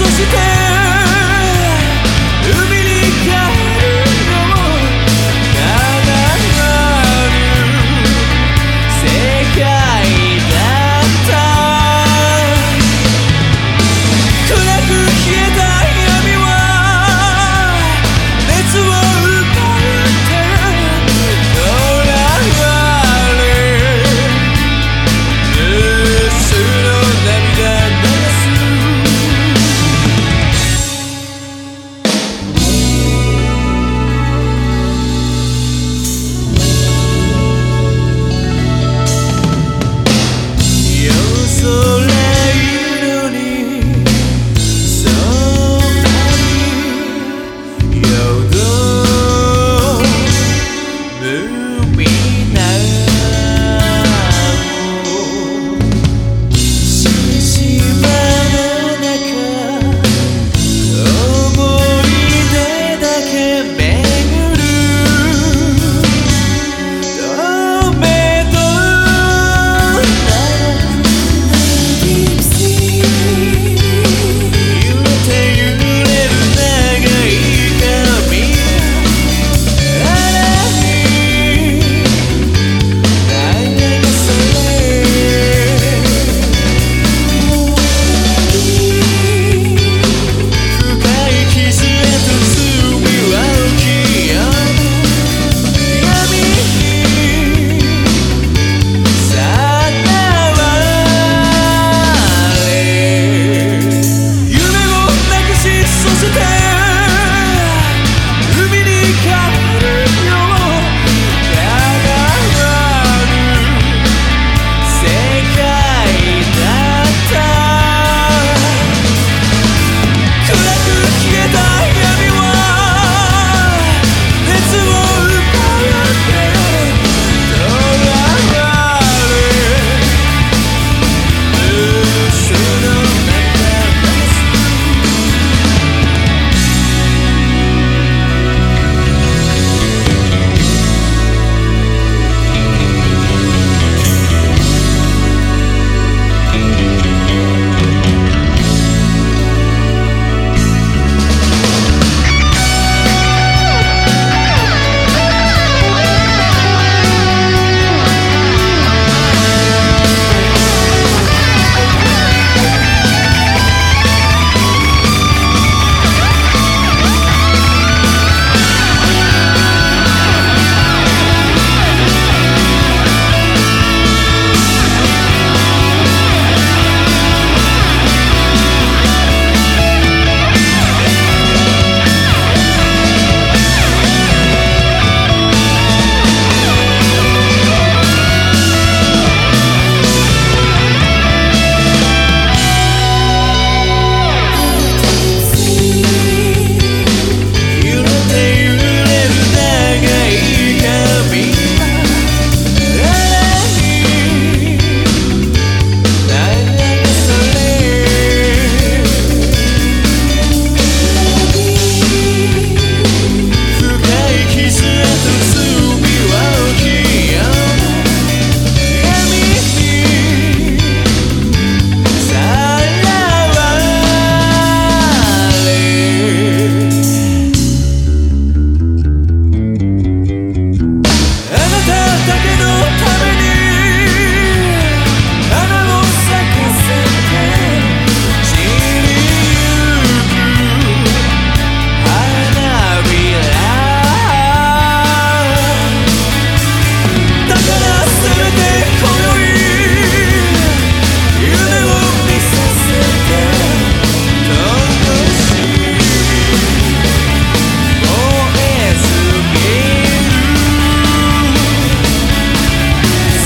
ressuscitei.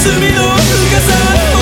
罪の深さ